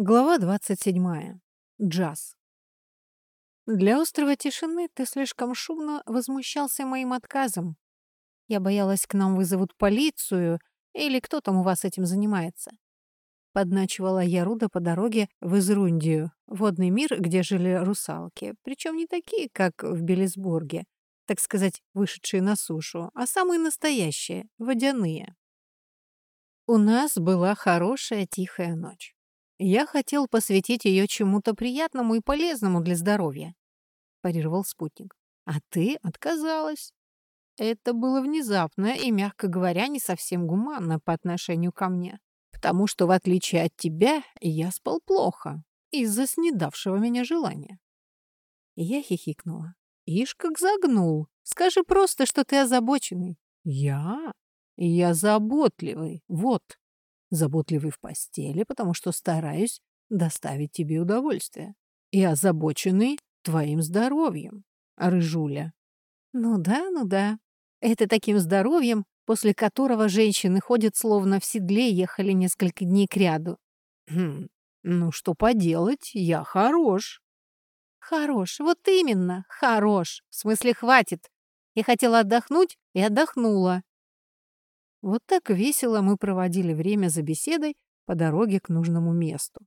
Глава 27. Джаз. Для острова тишины ты слишком шумно возмущался моим отказом. Я боялась, к нам вызовут полицию, или кто там у вас этим занимается. Подначивала я Руда по дороге в Изрундию, водный мир, где жили русалки, причем не такие, как в Белисбурге, так сказать, вышедшие на сушу, а самые настоящие, водяные. У нас была хорошая тихая ночь. Я хотел посвятить ее чему-то приятному и полезному для здоровья, парировал спутник. А ты отказалась. Это было внезапно и, мягко говоря, не совсем гуманно по отношению ко мне, потому что, в отличие от тебя, я спал плохо из-за снедавшего меня желания. Я хихикнула. Ишь, как загнул. Скажи просто, что ты озабоченный. Я? Я заботливый. Вот заботливый в постели, потому что стараюсь доставить тебе удовольствие. И озабоченный твоим здоровьем, Рыжуля. Ну да, ну да. Это таким здоровьем, после которого женщины ходят словно в седле ехали несколько дней кряду. Хм, ну что поделать, я хорош. Хорош, вот именно, хорош. В смысле, хватит. Я хотела отдохнуть и отдохнула. Вот так весело мы проводили время за беседой по дороге к нужному месту.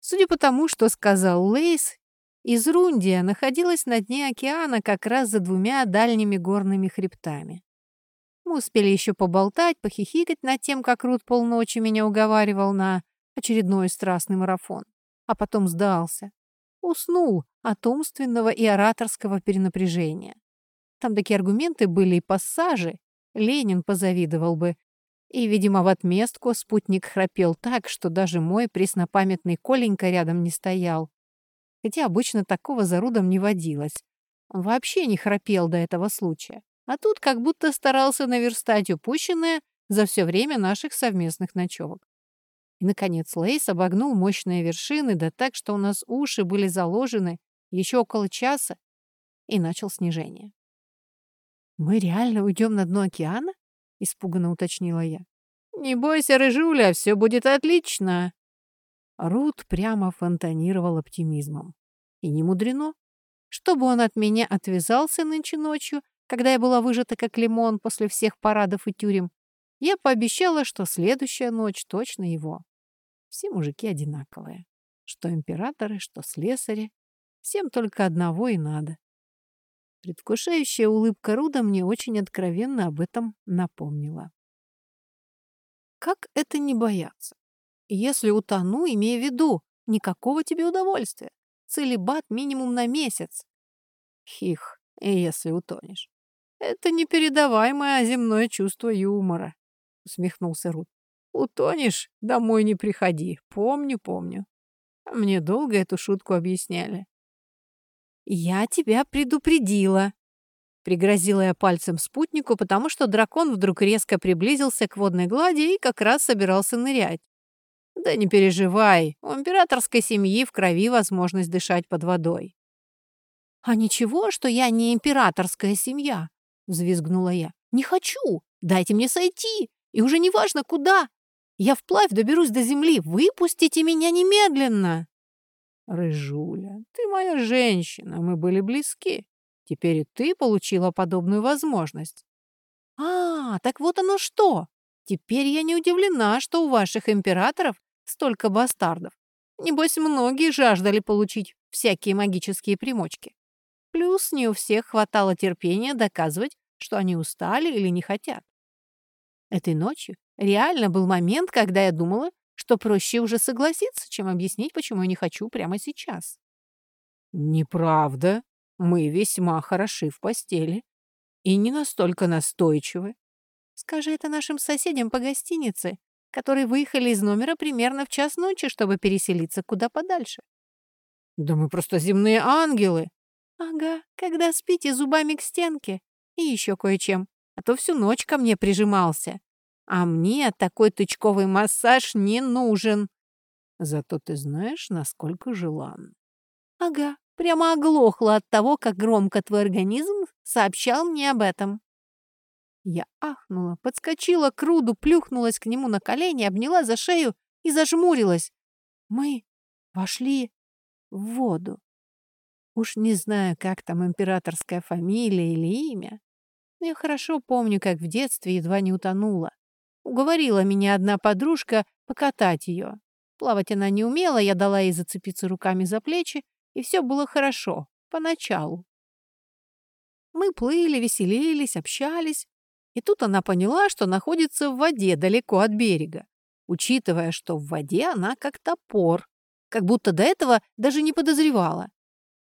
Судя по тому, что сказал Лейс, Изрундия находилась на дне океана как раз за двумя дальними горными хребтами. Мы успели еще поболтать, похихикать над тем, как Рут полночи меня уговаривал на очередной страстный марафон, а потом сдался. Уснул от умственного и ораторского перенапряжения. Там такие аргументы были и пассажи, Ленин позавидовал бы. И, видимо, в отместку спутник храпел так, что даже мой преснопамятный Коленька рядом не стоял. Хотя обычно такого за Рудом не водилось. Он вообще не храпел до этого случая. А тут как будто старался наверстать упущенное за все время наших совместных ночевок. И, наконец, Лейс обогнул мощные вершины, да так, что у нас уши были заложены еще около часа, и начал снижение. «Мы реально уйдем на дно океана?» — испуганно уточнила я. «Не бойся, Рыжуля, все будет отлично!» Рут прямо фонтанировал оптимизмом. И не мудрено. Чтобы он от меня отвязался нынче ночью, когда я была выжата как лимон после всех парадов и тюрем, я пообещала, что следующая ночь точно его. Все мужики одинаковые. Что императоры, что слесари. Всем только одного и надо. Предвкушающая улыбка Руда мне очень откровенно об этом напомнила. Как это не бояться? Если утону, имея в виду, никакого тебе удовольствия. Целебат минимум на месяц. Хих, если утонешь. Это непередаваемое земное чувство юмора, усмехнулся Рут. Утонешь, домой не приходи. Помню, помню. Мне долго эту шутку объясняли. «Я тебя предупредила», — пригрозила я пальцем спутнику, потому что дракон вдруг резко приблизился к водной глади и как раз собирался нырять. «Да не переживай, у императорской семьи в крови возможность дышать под водой». «А ничего, что я не императорская семья», — взвизгнула я. «Не хочу! Дайте мне сойти! И уже не важно, куда! Я вплавь доберусь до земли! Выпустите меня немедленно!» «Рыжуля, ты моя женщина, мы были близки. Теперь и ты получила подобную возможность». «А, так вот оно что! Теперь я не удивлена, что у ваших императоров столько бастардов. Небось, многие жаждали получить всякие магические примочки. Плюс не у всех хватало терпения доказывать, что они устали или не хотят. Этой ночью реально был момент, когда я думала, что проще уже согласиться, чем объяснить, почему я не хочу прямо сейчас. Неправда. Мы весьма хороши в постели и не настолько настойчивы. Скажи это нашим соседям по гостинице, которые выехали из номера примерно в час ночи, чтобы переселиться куда подальше. Да мы просто земные ангелы. Ага, когда спите зубами к стенке и еще кое-чем, а то всю ночь ко мне прижимался. А мне такой тычковый массаж не нужен. Зато ты знаешь, насколько желан. Ага, прямо оглохла от того, как громко твой организм сообщал мне об этом. Я ахнула, подскочила к Руду, плюхнулась к нему на колени, обняла за шею и зажмурилась. Мы вошли в воду. Уж не знаю, как там императорская фамилия или имя, но я хорошо помню, как в детстве едва не утонула. Уговорила меня одна подружка покатать ее. Плавать она не умела, я дала ей зацепиться руками за плечи, и все было хорошо, поначалу. Мы плыли, веселились, общались, и тут она поняла, что находится в воде далеко от берега, учитывая, что в воде она как топор, как будто до этого даже не подозревала.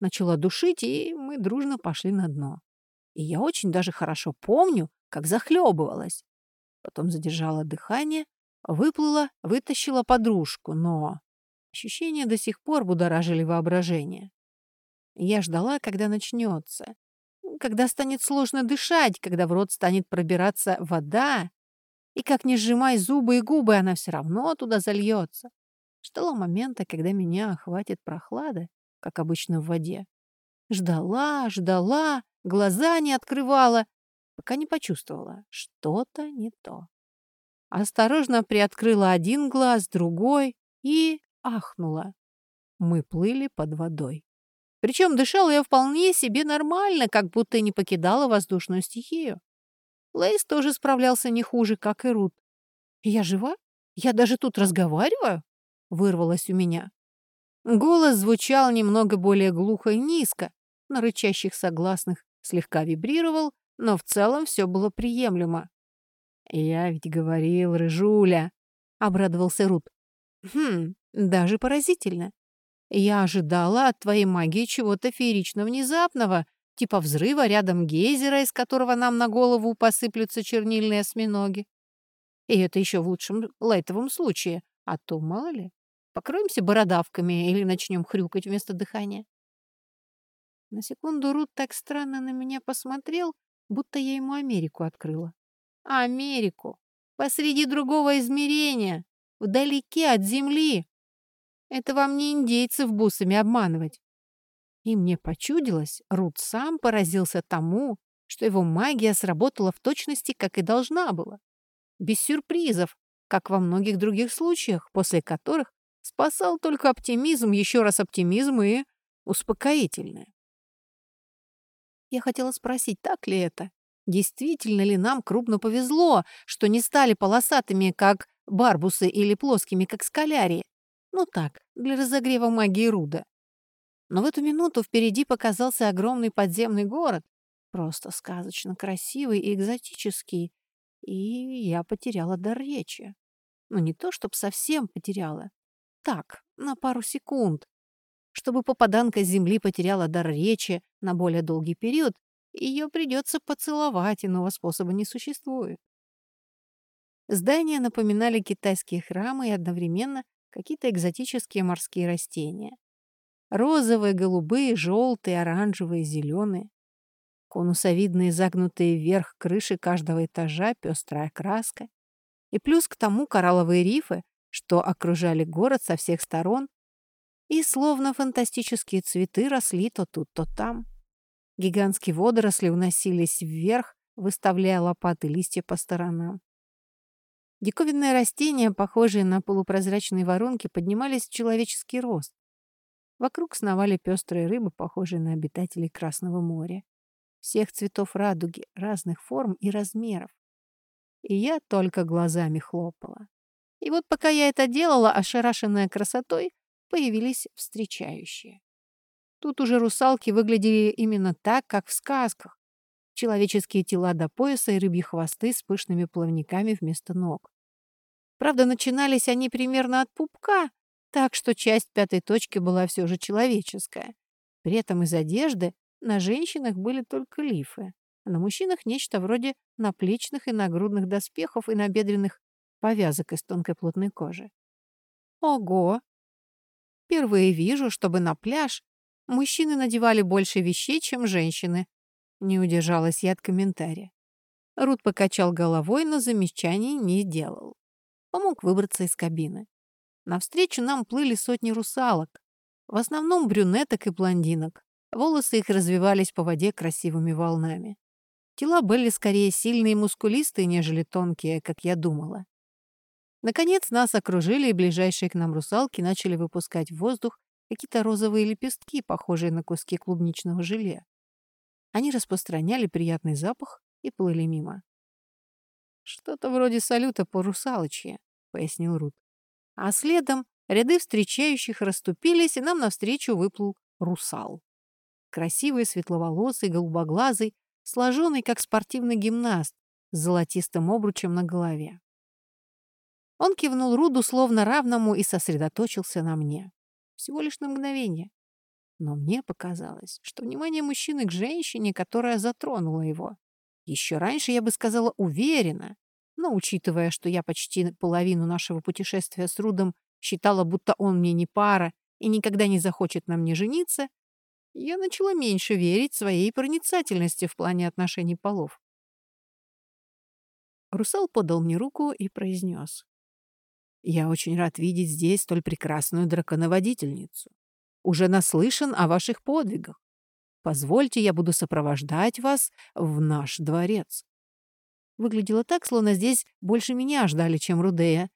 Начала душить, и мы дружно пошли на дно. И я очень даже хорошо помню, как захлебывалась. Потом задержала дыхание, выплыла, вытащила подружку, но ощущения до сих пор будоражили воображение. Я ждала, когда начнется, когда станет сложно дышать, когда в рот станет пробираться вода, и как не сжимай зубы и губы, она все равно туда зальется. Ждала момента, когда меня охватит прохлада, как обычно в воде. Ждала, ждала, глаза не открывала, пока не почувствовала, что-то не то. Осторожно приоткрыла один глаз, другой и ахнула. Мы плыли под водой. Причем дышала я вполне себе нормально, как будто не покидала воздушную стихию. Лейс тоже справлялся не хуже, как и Рут. «Я жива? Я даже тут разговариваю?» — вырвалось у меня. Голос звучал немного более глухо и низко, на рычащих согласных слегка вибрировал, но в целом все было приемлемо. «Я ведь говорил, Рыжуля!» — обрадовался Рут. «Хм, даже поразительно. Я ожидала от твоей магии чего-то феерично внезапного, типа взрыва рядом гейзера, из которого нам на голову посыплются чернильные осьминоги. И это еще в лучшем лайтовом случае, а то, мало ли, покроемся бородавками или начнем хрюкать вместо дыхания. На секунду Рут так странно на меня посмотрел, будто я ему Америку открыла. Америку! Посреди другого измерения, вдалеке от Земли. Это вам не индейцев бусами обманывать. И мне почудилось, Рут сам поразился тому, что его магия сработала в точности, как и должна была. Без сюрпризов, как во многих других случаях, после которых спасал только оптимизм, еще раз оптимизм и успокоительное. Я хотела спросить, так ли это? Действительно ли нам крупно повезло, что не стали полосатыми, как барбусы, или плоскими, как скалярии? Ну так, для разогрева магии Руда. Но в эту минуту впереди показался огромный подземный город, просто сказочно красивый и экзотический, и я потеряла дар речи. Ну не то, чтоб совсем потеряла. Так, на пару секунд. Чтобы попаданка с земли потеряла дар речи на более долгий период, ее придется поцеловать, иного способа не существует. Здания напоминали китайские храмы и одновременно какие-то экзотические морские растения. Розовые, голубые, желтые, оранжевые, зеленые. Конусовидные загнутые вверх крыши каждого этажа, пестрая краска. И плюс к тому коралловые рифы, что окружали город со всех сторон, и словно фантастические цветы росли то тут, то там. Гигантские водоросли уносились вверх, выставляя лопаты листья по сторонам. Диковинные растения, похожие на полупрозрачные воронки, поднимались в человеческий рост. Вокруг сновали пестрые рыбы, похожие на обитателей Красного моря. Всех цветов радуги, разных форм и размеров. И я только глазами хлопала. И вот пока я это делала, ошарашенная красотой, появились встречающие. Тут уже русалки выглядели именно так, как в сказках. Человеческие тела до пояса и рыбьи хвосты с пышными плавниками вместо ног. Правда, начинались они примерно от пупка, так что часть пятой точки была все же человеческая. При этом из одежды на женщинах были только лифы, а на мужчинах нечто вроде наплечных и нагрудных доспехов и набедренных повязок из тонкой плотной кожи. Ого! Впервые вижу, чтобы на пляж мужчины надевали больше вещей, чем женщины, не удержалась я от комментария. Рут покачал головой, но замечаний не сделал. Помог выбраться из кабины. Навстречу нам плыли сотни русалок. В основном брюнеток и блондинок. Волосы их развивались по воде красивыми волнами. Тела были скорее сильные и мускулистые, нежели тонкие, как я думала. Наконец нас окружили, и ближайшие к нам русалки начали выпускать в воздух какие-то розовые лепестки, похожие на куски клубничного желе. Они распространяли приятный запах и плыли мимо. «Что-то вроде салюта по русалочье», — пояснил Рут. А следом ряды встречающих расступились, и нам навстречу выплыл русал. Красивый, светловолосый, голубоглазый, сложенный, как спортивный гимнаст, с золотистым обручем на голове. Он кивнул Руду словно равному и сосредоточился на мне. Всего лишь на мгновение. Но мне показалось, что внимание мужчины к женщине, которая затронула его. Еще раньше я бы сказала уверенно, но учитывая, что я почти половину нашего путешествия с Рудом считала, будто он мне не пара и никогда не захочет на мне жениться, я начала меньше верить своей проницательности в плане отношений полов. Русал подал мне руку и произнес. «Я очень рад видеть здесь столь прекрасную драконоводительницу. Уже наслышан о ваших подвигах. Позвольте, я буду сопровождать вас в наш дворец». Выглядело так, словно здесь больше меня ждали, чем Рудея.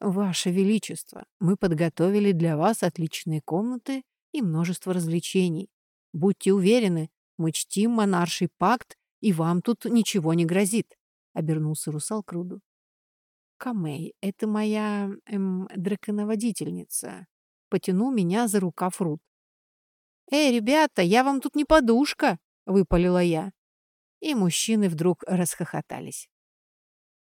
«Ваше Величество, мы подготовили для вас отличные комнаты и множество развлечений. Будьте уверены, мы чтим монарший пакт, и вам тут ничего не грозит», — обернулся русал к Руду. «Камей, это моя, эм, драконоводительница», — потянул меня за рукав Руд. «Эй, ребята, я вам тут не подушка!» — выпалила я. И мужчины вдруг расхохотались.